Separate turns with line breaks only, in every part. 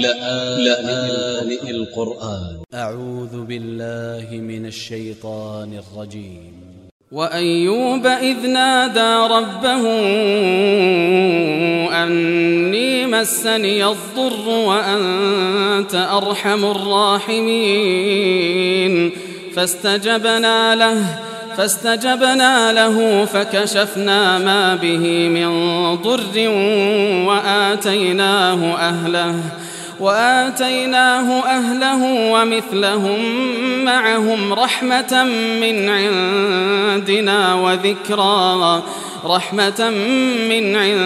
لآن القرآن.
أ ع و ذ ب ا ل ل ه من ا ل ش ي ط ا ن ا ل ج ي م
وأيوب إذ نادى ربه أني مسني الضر وأنت أرحم الراحمين. فاستجبنا له فاستجبنا له فكشفنا ما به من ضر وآتيناه أهله. وآتيناه أهله ومثلهم معهم رحمة من عندنا وذكرى رحمة من عندنا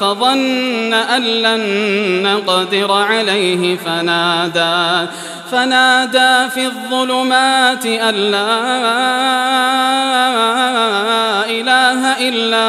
فظن أن لن نقدر عليه فنادى فنادى في الظلمات أن لا إله إلا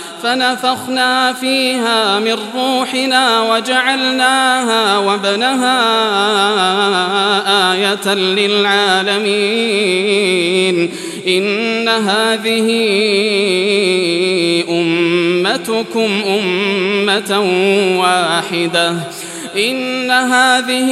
فنفخنا فيها من روحنا وجعلناها وابنها آية للعالمين. إن هذه أمتكم أمة واحدة. إن هذه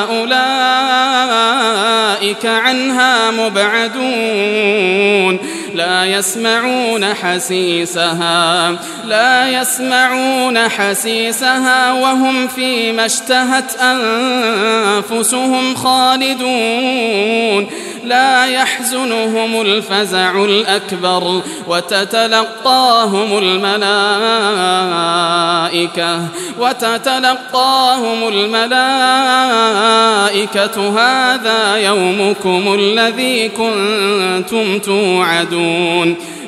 أولئك عنها مبعدون. لا يسمعون حسيسها لا يسمعون حسيسها وهم فيما اشتهت أنفسهم خالدون. لا يحزنهم الفزع الأكبر وتتلقاهم الملائكة وتتلقاهم الملائكة هذا يومكم الذي كنتم توعدون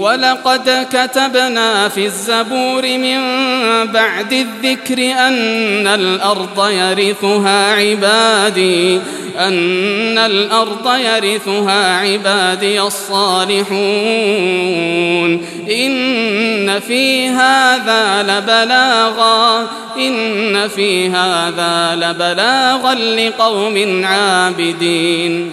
ولقد كتبنا في الزبور من بعد الذكر أن الأرض يرثها عبادي أن الأرض يرثها عبادي الصالحون. إن في هذا لبلاغا إن في هذا لبلاغا لقوم عابدين.